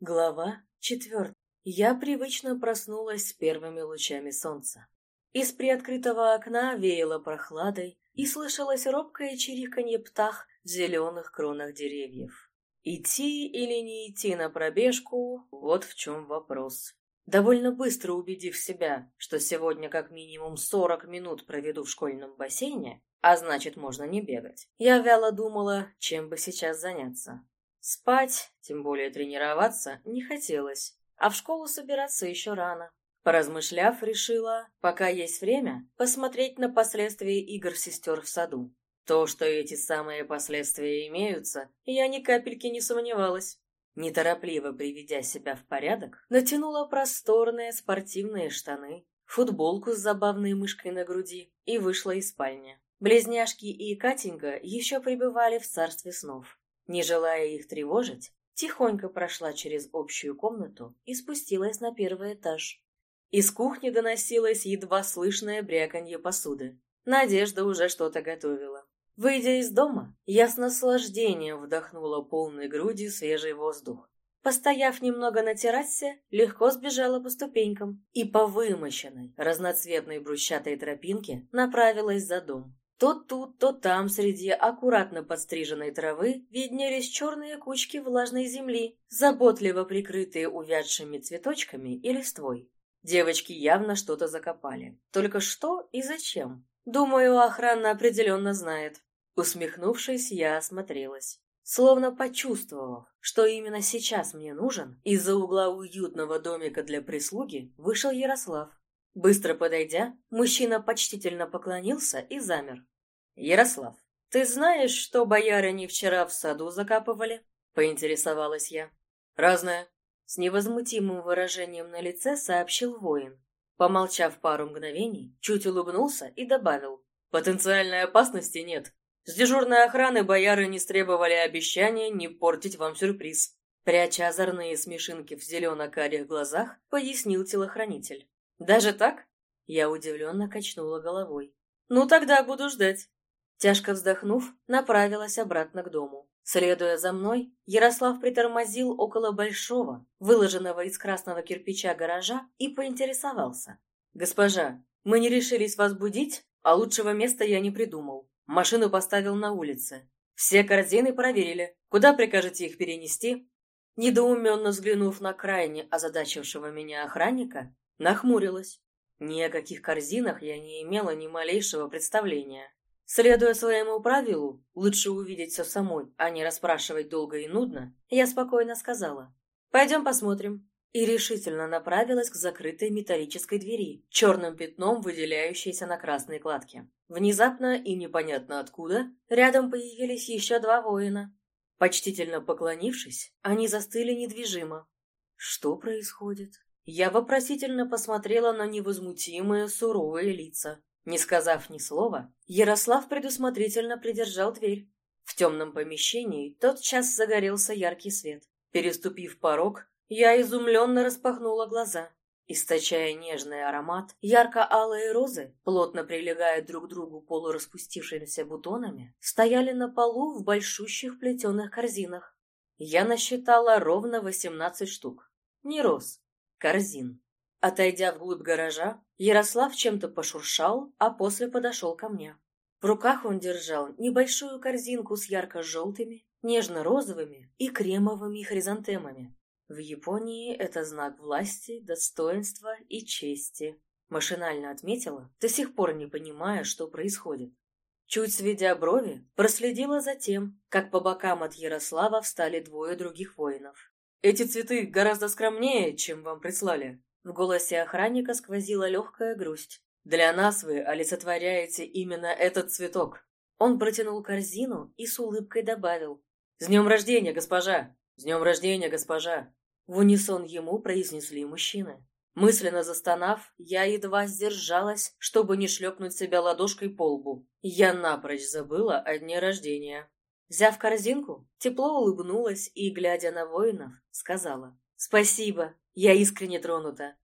Глава четвертая. Я привычно проснулась с первыми лучами солнца. Из приоткрытого окна веяло прохладой и слышалось робкое чириканье птах в зеленых кронах деревьев. Идти или не идти на пробежку – вот в чем вопрос. Довольно быстро убедив себя, что сегодня как минимум 40 минут проведу в школьном бассейне, а значит можно не бегать, я вяло думала, чем бы сейчас заняться. Спать, тем более тренироваться, не хотелось, а в школу собираться еще рано. Поразмышляв, решила, пока есть время, посмотреть на последствия игр сестер в саду. То, что эти самые последствия имеются, я ни капельки не сомневалась. Неторопливо приведя себя в порядок, натянула просторные спортивные штаны, футболку с забавной мышкой на груди и вышла из спальни. Близняшки и Катенька еще пребывали в царстве снов. Не желая их тревожить, тихонько прошла через общую комнату и спустилась на первый этаж. Из кухни доносилось едва слышное бряканье посуды. Надежда уже что-то готовила. Выйдя из дома, я с наслаждением вдохнула полной грудью свежий воздух. Постояв немного на террасе, легко сбежала по ступенькам и по вымощенной, разноцветной брусчатой тропинке направилась за дом. То тут, то там среди аккуратно подстриженной травы виднелись черные кучки влажной земли, заботливо прикрытые увядшими цветочками и листвой. Девочки явно что-то закопали. Только что и зачем? Думаю, охрана определенно знает. Усмехнувшись, я осмотрелась. Словно почувствовав, что именно сейчас мне нужен, из-за угла уютного домика для прислуги вышел Ярослав. Быстро подойдя, мужчина почтительно поклонился и замер. «Ярослав, ты знаешь, что боярыни вчера в саду закапывали?» — поинтересовалась я. «Разное», — с невозмутимым выражением на лице сообщил воин. Помолчав пару мгновений, чуть улыбнулся и добавил. «Потенциальной опасности нет. С дежурной охраны бояры не требовали обещания не портить вам сюрприз». Пряча озорные смешинки в зелено-карих глазах, пояснил телохранитель. «Даже так?» Я удивленно качнула головой. «Ну, тогда буду ждать». Тяжко вздохнув, направилась обратно к дому. Следуя за мной, Ярослав притормозил около большого, выложенного из красного кирпича гаража и поинтересовался. «Госпожа, мы не решились вас будить, а лучшего места я не придумал. Машину поставил на улице. Все корзины проверили. Куда прикажете их перенести?» Недоуменно взглянув на крайне озадачившего меня охранника, Нахмурилась. Ни о каких корзинах я не имела ни малейшего представления. Следуя своему правилу, лучше увидеть все самой, а не расспрашивать долго и нудно, я спокойно сказала «Пойдем посмотрим» и решительно направилась к закрытой металлической двери, черным пятном выделяющейся на красной кладке. Внезапно и непонятно откуда, рядом появились еще два воина. Почтительно поклонившись, они застыли недвижимо. Что происходит? Я вопросительно посмотрела на невозмутимые суровые лица. Не сказав ни слова, Ярослав предусмотрительно придержал дверь. В темном помещении тотчас загорелся яркий свет. Переступив порог, я изумленно распахнула глаза. Источая нежный аромат, ярко-алые розы, плотно прилегая друг к другу полураспустившимися бутонами, стояли на полу в большущих плетеных корзинах. Я насчитала ровно восемнадцать штук. Не роз, корзин. Отойдя вглубь гаража, Ярослав чем-то пошуршал, а после подошел ко мне. В руках он держал небольшую корзинку с ярко-желтыми, нежно-розовыми и кремовыми хризантемами. В Японии это знак власти, достоинства и чести. Машинально отметила, до сих пор не понимая, что происходит. Чуть сведя брови, проследила за тем, как по бокам от Ярослава встали двое других воинов. Эти цветы гораздо скромнее, чем вам прислали». В голосе охранника сквозила легкая грусть. «Для нас вы олицетворяете именно этот цветок». Он протянул корзину и с улыбкой добавил. «С днем рождения, госпожа! С днем рождения, госпожа!» В унисон ему произнесли мужчины. Мысленно застонав, я едва сдержалась, чтобы не шлепнуть себя ладошкой по лбу. Я напрочь забыла о дне рождения. Взяв корзинку, тепло улыбнулась и, глядя на воинов, сказала «Спасибо, я искренне тронута».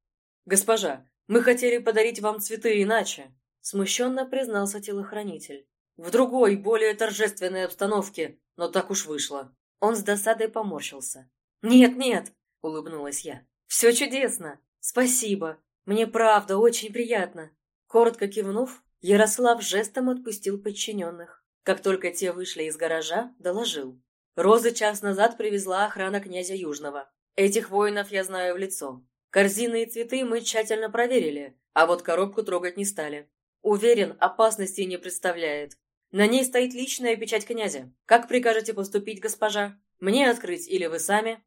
«Госпожа, мы хотели подарить вам цветы иначе», смущенно признался телохранитель. «В другой, более торжественной обстановке, но так уж вышло». Он с досадой поморщился. «Нет, нет, улыбнулась я. «Все чудесно! Спасибо! Мне правда очень приятно!» Коротко кивнув, Ярослав жестом отпустил подчиненных. Как только те вышли из гаража, доложил. «Розы час назад привезла охрана князя Южного. Этих воинов я знаю в лицо. Корзины и цветы мы тщательно проверили, а вот коробку трогать не стали. Уверен, опасности не представляет. На ней стоит личная печать князя. Как прикажете поступить, госпожа? Мне открыть или вы сами?»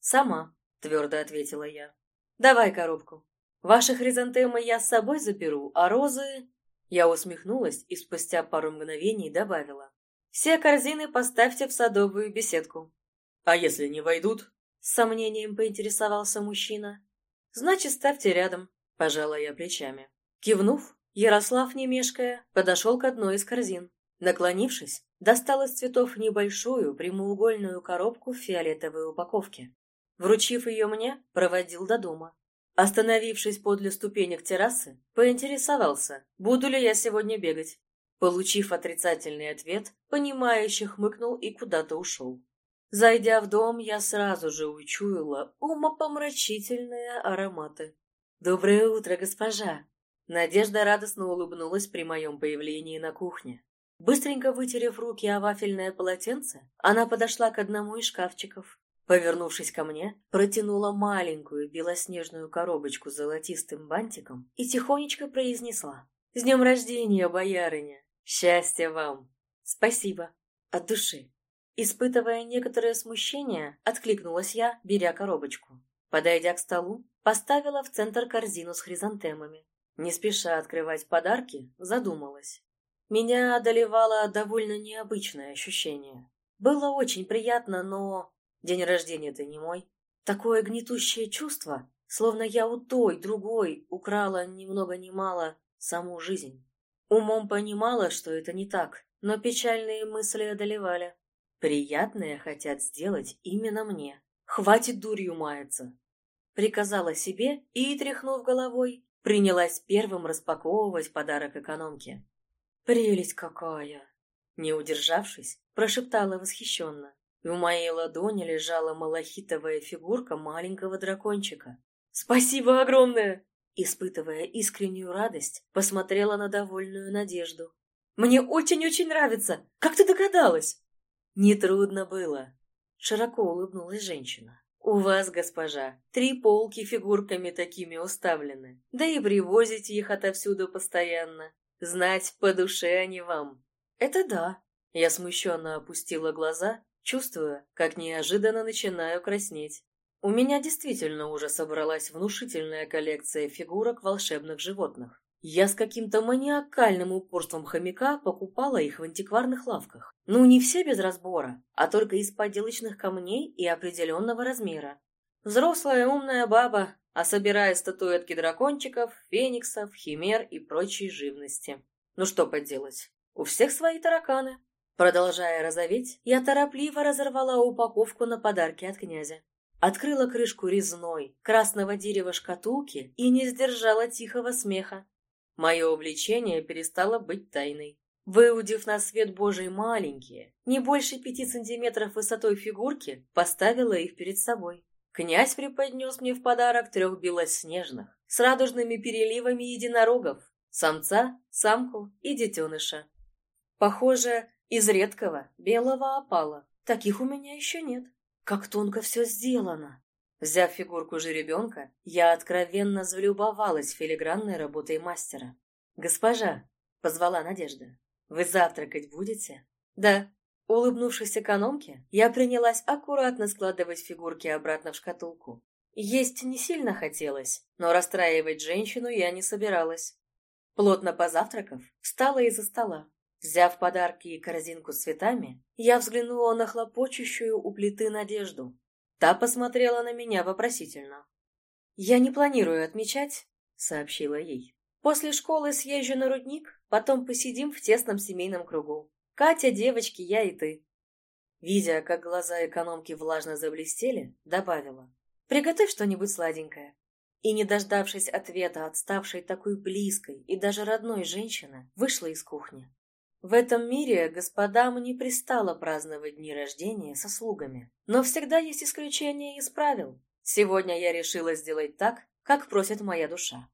«Сама», — твердо ответила я. «Давай коробку. Ваши хризантемы я с собой заберу, а розы...» Я усмехнулась и спустя пару мгновений добавила. «Все корзины поставьте в садовую беседку». «А если не войдут?» С сомнением поинтересовался мужчина. «Значит, ставьте рядом», — пожала я плечами. Кивнув, Ярослав, не мешкая, подошел к одной из корзин. Наклонившись, достал из цветов небольшую прямоугольную коробку в фиолетовой упаковке. Вручив ее мне, проводил до дома. Остановившись подле ступенек террасы, поинтересовался, буду ли я сегодня бегать. Получив отрицательный ответ, понимающий хмыкнул и куда-то ушел. Зайдя в дом, я сразу же учуяла умопомрачительные ароматы. «Доброе утро, госпожа!» Надежда радостно улыбнулась при моем появлении на кухне. Быстренько вытерев руки о вафельное полотенце, она подошла к одному из шкафчиков, Повернувшись ко мне, протянула маленькую белоснежную коробочку с золотистым бантиком и тихонечко произнесла. «С днем рождения, боярыня! Счастья вам!» «Спасибо! От души!» Испытывая некоторое смущение, откликнулась я, беря коробочку. Подойдя к столу, поставила в центр корзину с хризантемами. Не спеша открывать подарки, задумалась. Меня одолевало довольно необычное ощущение. Было очень приятно, но День рождения-то не мой. Такое гнетущее чувство, словно я у той, другой, украла ни много ни мало саму жизнь. Умом понимала, что это не так, но печальные мысли одолевали. Приятное хотят сделать именно мне. Хватит дурью маяться. Приказала себе и, тряхнув головой, принялась первым распаковывать подарок экономке. «Прелесть какая!» Не удержавшись, прошептала восхищенно в моей ладони лежала малахитовая фигурка маленького дракончика. «Спасибо огромное!» Испытывая искреннюю радость, посмотрела на довольную Надежду. «Мне очень-очень нравится! Как ты догадалась?» «Нетрудно было!» Широко улыбнулась женщина. «У вас, госпожа, три полки фигурками такими уставлены, да и привозите их отовсюду постоянно. Знать, по душе они вам». «Это да». Я смущенно опустила глаза чувствуя, как неожиданно начинаю краснеть. У меня действительно уже собралась внушительная коллекция фигурок волшебных животных. Я с каким-то маниакальным упорством хомяка покупала их в антикварных лавках. Ну, не все без разбора, а только из поделочных камней и определенного размера. Взрослая умная баба, а собирая статуэтки дракончиков, фениксов, химер и прочей живности. Ну что поделать, у всех свои тараканы. Продолжая розоветь, я торопливо разорвала упаковку на подарки от князя. Открыла крышку резной, красного дерева шкатулки и не сдержала тихого смеха. Мое увлечение перестало быть тайной. Выудив на свет Божий маленькие, не больше пяти сантиметров высотой фигурки, поставила их перед собой. Князь преподнес мне в подарок трех белоснежных, с радужными переливами единорогов, самца, самку и детеныша. Похоже, из редкого белого опала. Таких у меня еще нет. Как тонко все сделано. Взяв фигурку жеребенка, я откровенно залюбовалась филигранной работой мастера. «Госпожа», — позвала Надежда, — «вы завтракать будете?» «Да». Улыбнувшись экономке, я принялась аккуратно складывать фигурки обратно в шкатулку. Есть не сильно хотелось, но расстраивать женщину я не собиралась. Плотно позавтракав, встала из-за стола. Взяв подарки и корзинку с цветами, я взглянула на хлопочущую у плиты Надежду. Та посмотрела на меня вопросительно. «Я не планирую отмечать», — сообщила ей. «После школы съезжу на рудник, потом посидим в тесном семейном кругу. Катя, девочки, я и ты». Видя, как глаза экономки влажно заблестели, добавила. «Приготовь что-нибудь сладенькое». И, не дождавшись ответа от ставшей такой близкой и даже родной женщины, вышла из кухни. В этом мире господам не пристало праздновать дни рождения со слугами. Но всегда есть исключения из правил. Сегодня я решила сделать так, как просит моя душа.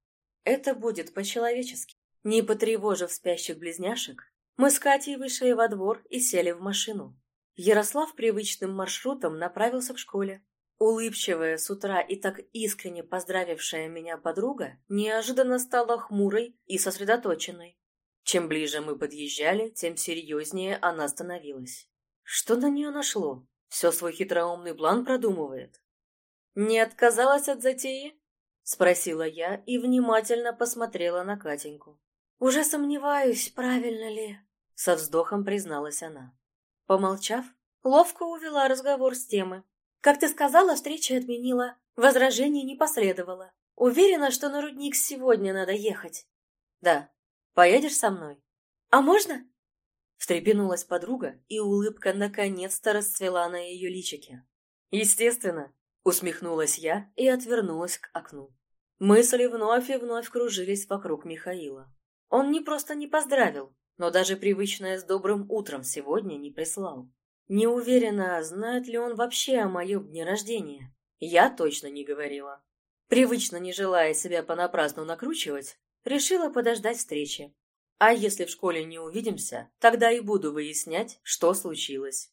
Это будет по-человечески. Не потревожив спящих близняшек, мы с Катей вышли во двор и сели в машину. Ярослав привычным маршрутом направился к школе. Улыбчивая с утра и так искренне поздравившая меня подруга неожиданно стала хмурой и сосредоточенной. Чем ближе мы подъезжали, тем серьезнее она становилась. Что на нее нашло? Все свой хитроумный план продумывает. «Не отказалась от затеи?» — спросила я и внимательно посмотрела на Катеньку. «Уже сомневаюсь, правильно ли?» — со вздохом призналась она. Помолчав, ловко увела разговор с темы. Как ты сказала, встреча отменила. Возражений не последовало. Уверена, что на рудник сегодня надо ехать. Да. Поедешь со мной? А можно? Встрепенулась подруга, и улыбка наконец-то расцвела на ее личике. Естественно, усмехнулась я и отвернулась к окну. Мысли вновь и вновь кружились вокруг Михаила. Он не просто не поздравил, но даже привычное с добрым утром сегодня не прислал. Не уверена, знает ли он вообще о моем дне рождения. Я точно не говорила. Привычно не желая себя понапрасну накручивать, решила подождать встречи. А если в школе не увидимся, тогда и буду выяснять, что случилось.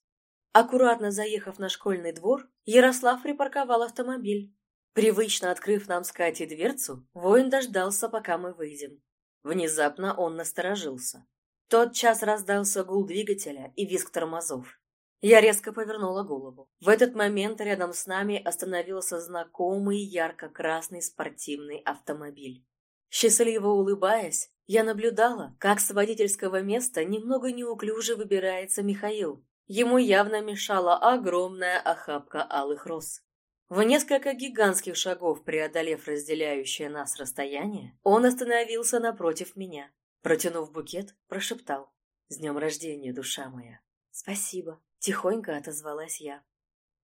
Аккуратно заехав на школьный двор, Ярослав припарковал автомобиль. Привычно открыв нам с Катей дверцу, воин дождался, пока мы выйдем. Внезапно он насторожился. Тот час раздался гул двигателя и визг тормозов. Я резко повернула голову. В этот момент рядом с нами остановился знакомый ярко-красный спортивный автомобиль. Счастливо улыбаясь, я наблюдала, как с водительского места немного неуклюже выбирается Михаил. Ему явно мешала огромная охапка алых роз. В несколько гигантских шагов преодолев разделяющее нас расстояние, он остановился напротив меня. Протянув букет, прошептал «С днем рождения, душа моя!» «Спасибо!» Тихонько отозвалась я.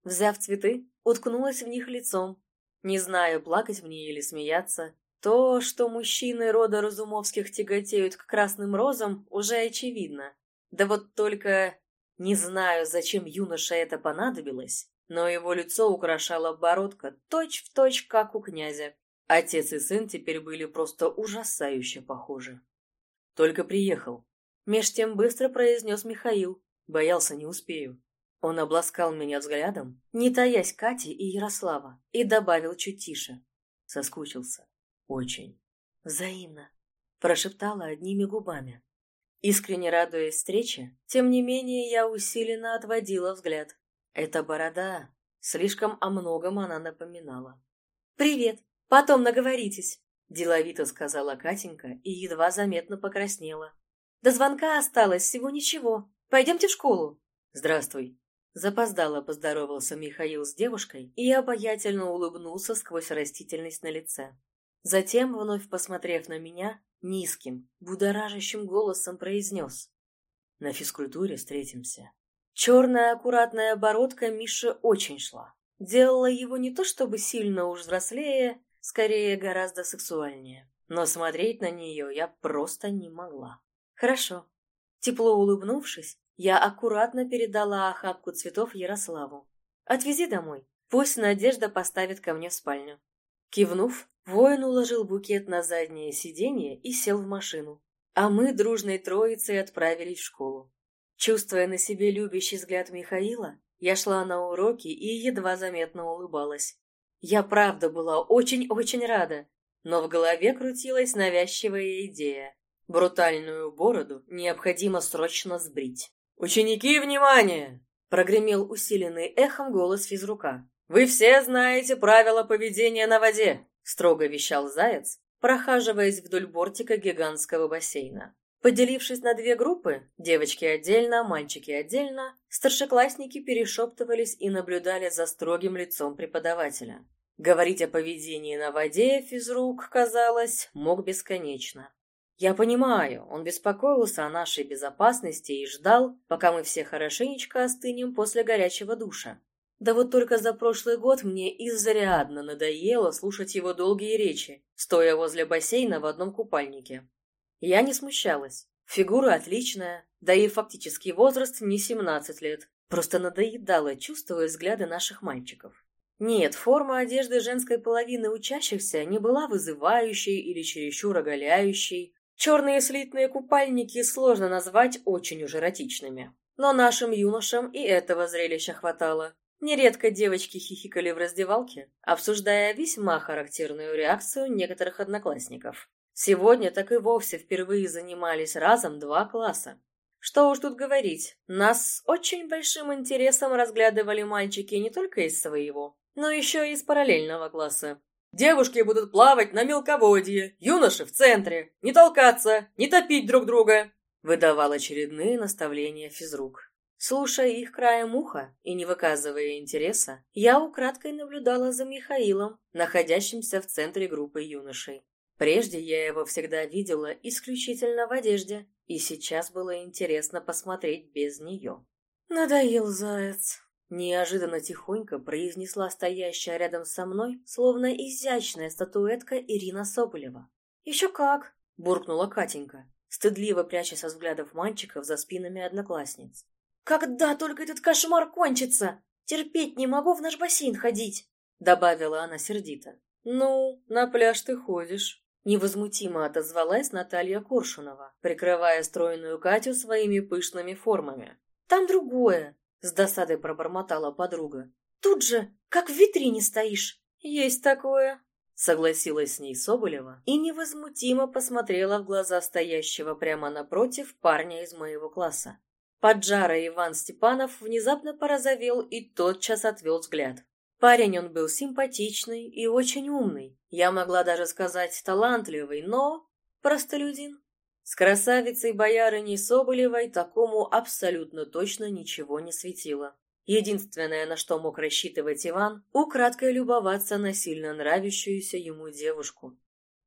Взяв цветы, уткнулась в них лицом. Не знаю, плакать мне или смеяться. То, что мужчины рода Разумовских тяготеют к красным розам, уже очевидно. Да вот только не знаю, зачем юноше это понадобилось, но его лицо украшала бородка точь-в-точь, точь, как у князя. Отец и сын теперь были просто ужасающе похожи. Только приехал. Меж тем быстро произнес Михаил, Боялся, не успею. Он обласкал меня взглядом, не таясь Кати и Ярослава, и добавил чуть тише. Соскучился. Очень. Взаимно. Прошептала одними губами. Искренне радуясь встрече, тем не менее я усиленно отводила взгляд. Эта борода, слишком о многом она напоминала. «Привет! Потом наговоритесь!» Деловито сказала Катенька и едва заметно покраснела. «До звонка осталось всего ничего. Пойдемте в школу. Здравствуй. Запоздало поздоровался Михаил с девушкой и обаятельно улыбнулся сквозь растительность на лице. Затем, вновь посмотрев на меня, низким, будоражащим голосом произнес. На физкультуре встретимся. Черная аккуратная оборотка Миши очень шла. Делала его не то чтобы сильно уж взрослее, скорее гораздо сексуальнее. Но смотреть на нее я просто не могла. Хорошо. Тепло улыбнувшись, я аккуратно передала охапку цветов Ярославу. «Отвези домой. Пусть Надежда поставит ко мне в спальню». Кивнув, воин уложил букет на заднее сиденье и сел в машину. А мы дружной троицей отправились в школу. Чувствуя на себе любящий взгляд Михаила, я шла на уроки и едва заметно улыбалась. Я правда была очень-очень рада, но в голове крутилась навязчивая идея. Брутальную бороду необходимо срочно сбрить. «Ученики, внимание!» — прогремел усиленный эхом голос физрука. «Вы все знаете правила поведения на воде!» — строго вещал Заяц, прохаживаясь вдоль бортика гигантского бассейна. Поделившись на две группы, девочки отдельно, мальчики отдельно, старшеклассники перешептывались и наблюдали за строгим лицом преподавателя. Говорить о поведении на воде физрук, казалось, мог бесконечно. Я понимаю, он беспокоился о нашей безопасности и ждал, пока мы все хорошенечко остынем после горячего душа. Да вот только за прошлый год мне изрядно надоело слушать его долгие речи, стоя возле бассейна в одном купальнике. Я не смущалась. Фигура отличная, да и фактический возраст не 17 лет. Просто надоедало, чувствуя взгляды наших мальчиков. Нет, форма одежды женской половины учащихся не была вызывающей или чересчур оголяющей. Черные слитные купальники сложно назвать очень уж эротичными. Но нашим юношам и этого зрелища хватало. Нередко девочки хихикали в раздевалке, обсуждая весьма характерную реакцию некоторых одноклассников. Сегодня так и вовсе впервые занимались разом два класса. Что уж тут говорить, нас с очень большим интересом разглядывали мальчики не только из своего, но еще и из параллельного класса. «Девушки будут плавать на мелководье, юноши в центре, не толкаться, не топить друг друга», выдавал очередные наставления физрук. Слушая их краем уха и не выказывая интереса, я украдкой наблюдала за Михаилом, находящимся в центре группы юношей. Прежде я его всегда видела исключительно в одежде, и сейчас было интересно посмотреть без нее. «Надоел заяц», — неожиданно тихонько произнесла стоящая рядом со мной, словно изящная статуэтка Ирина Соболева. «Еще как!» — буркнула Катенька, стыдливо пряча со взглядов мальчиков за спинами одноклассниц. «Когда только этот кошмар кончится? Терпеть не могу в наш бассейн ходить!» Добавила она сердито. «Ну, на пляж ты ходишь», — невозмутимо отозвалась Наталья Коршунова, прикрывая стройную Катю своими пышными формами. «Там другое», — с досадой пробормотала подруга. «Тут же, как в витрине стоишь». «Есть такое», — согласилась с ней Соболева и невозмутимо посмотрела в глаза стоящего прямо напротив парня из моего класса. Поджара Иван Степанов внезапно порозовел и тотчас отвел взгляд. Парень он был симпатичный и очень умный. Я могла даже сказать талантливый, но простолюдин. С красавицей боярыней Соболевой такому абсолютно точно ничего не светило. Единственное, на что мог рассчитывать Иван, украдкой любоваться на сильно нравящуюся ему девушку.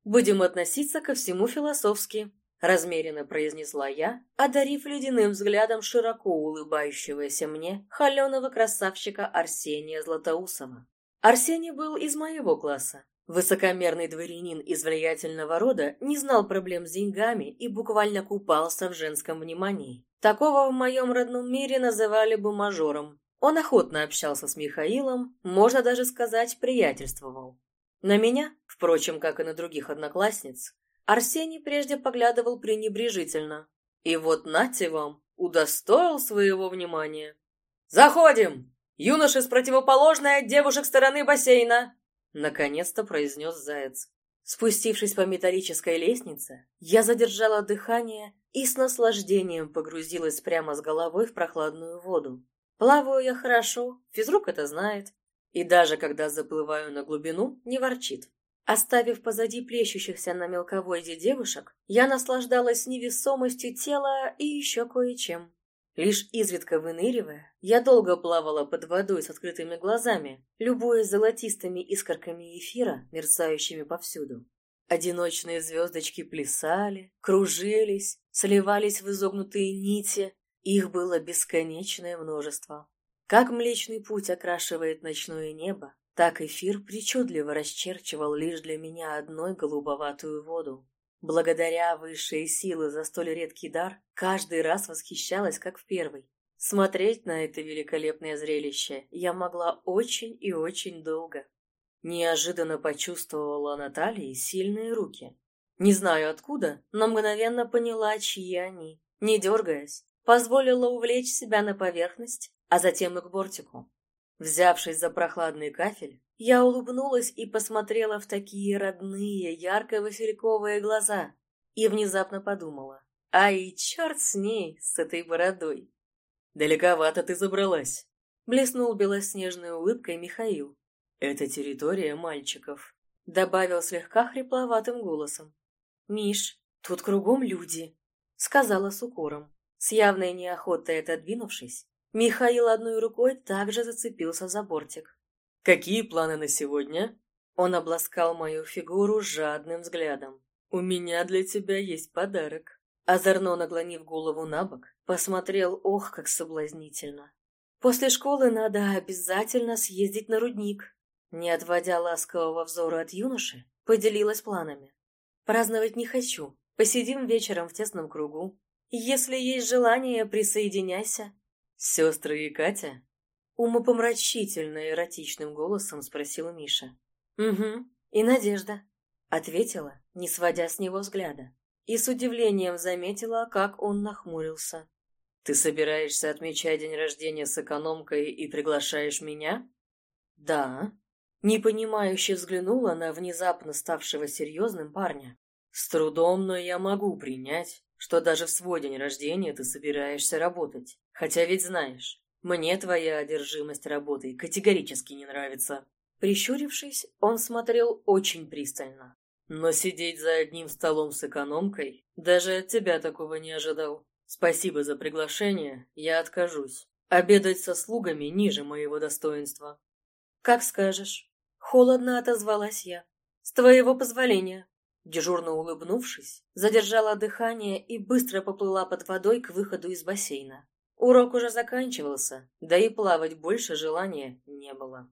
Будем относиться ко всему философски, размеренно произнесла я, одарив ледяным взглядом широко улыбающегося мне холеного красавчика Арсения Златоусова. Арсений был из моего класса. Высокомерный дворянин из влиятельного рода не знал проблем с деньгами и буквально купался в женском внимании. Такого в моем родном мире называли бы мажором. Он охотно общался с Михаилом, можно даже сказать, приятельствовал. На меня, впрочем, как и на других одноклассниц, Арсений прежде поглядывал пренебрежительно. И вот нате вам, удостоил своего внимания. «Заходим! Юноши с противоположной от девушек стороны бассейна!» Наконец-то произнес Заяц. Спустившись по металлической лестнице, я задержала дыхание и с наслаждением погрузилась прямо с головой в прохладную воду. Плаваю я хорошо, физрук это знает, и даже когда заплываю на глубину, не ворчит. Оставив позади плещущихся на мелководье девушек, я наслаждалась невесомостью тела и еще кое-чем. Лишь изредка выныривая, я долго плавала под водой с открытыми глазами, любуясь золотистыми искорками эфира, мерцающими повсюду. Одиночные звездочки плясали, кружились, сливались в изогнутые нити, их было бесконечное множество. Как Млечный Путь окрашивает ночное небо, так эфир причудливо расчерчивал лишь для меня одной голубоватую воду. Благодаря высшей силы за столь редкий дар, каждый раз восхищалась, как в первый. Смотреть на это великолепное зрелище я могла очень и очень долго. Неожиданно почувствовала на талии сильные руки. Не знаю откуда, но мгновенно поняла, чьи они. Не дергаясь, позволила увлечь себя на поверхность, а затем и к бортику. Взявшись за прохладный кафель, я улыбнулась и посмотрела в такие родные, ярко-васильковые глаза и внезапно подумала, ай, черт с ней, с этой бородой. «Далековато ты забралась», — блеснул белоснежной улыбкой Михаил. «Это территория мальчиков», — добавил слегка хрипловатым голосом. «Миш, тут кругом люди», — сказала с укором. С явной неохотой отодвинувшись, Михаил одной рукой также зацепился за бортик. «Какие планы на сегодня?» Он обласкал мою фигуру жадным взглядом. «У меня для тебя есть подарок». Озорно наклонив голову на бок, посмотрел, ох, как соблазнительно. «После школы надо обязательно съездить на рудник». Не отводя ласкового взора от юноши, поделилась планами. «Праздновать не хочу. Посидим вечером в тесном кругу. Если есть желание, присоединяйся. «Сестры и Катя?» Умопомрачительно эротичным голосом спросил Миша. «Угу, и Надежда», — ответила, не сводя с него взгляда. И с удивлением заметила, как он нахмурился. «Ты собираешься отмечать день рождения с экономкой и приглашаешь меня?» «Да». Непонимающе взглянула на внезапно ставшего серьезным парня. «С трудом, но я могу принять, что даже в свой день рождения ты собираешься работать. Хотя ведь знаешь, мне твоя одержимость работой категорически не нравится». Прищурившись, он смотрел очень пристально. «Но сидеть за одним столом с экономкой, даже от тебя такого не ожидал. Спасибо за приглашение, я откажусь. Обедать со слугами ниже моего достоинства. Как скажешь. Холодно отозвалась я. С твоего позволения. Дежурно улыбнувшись, задержала дыхание и быстро поплыла под водой к выходу из бассейна. Урок уже заканчивался, да и плавать больше желания не было.